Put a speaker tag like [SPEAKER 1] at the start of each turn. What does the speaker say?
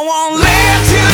[SPEAKER 1] I won't let you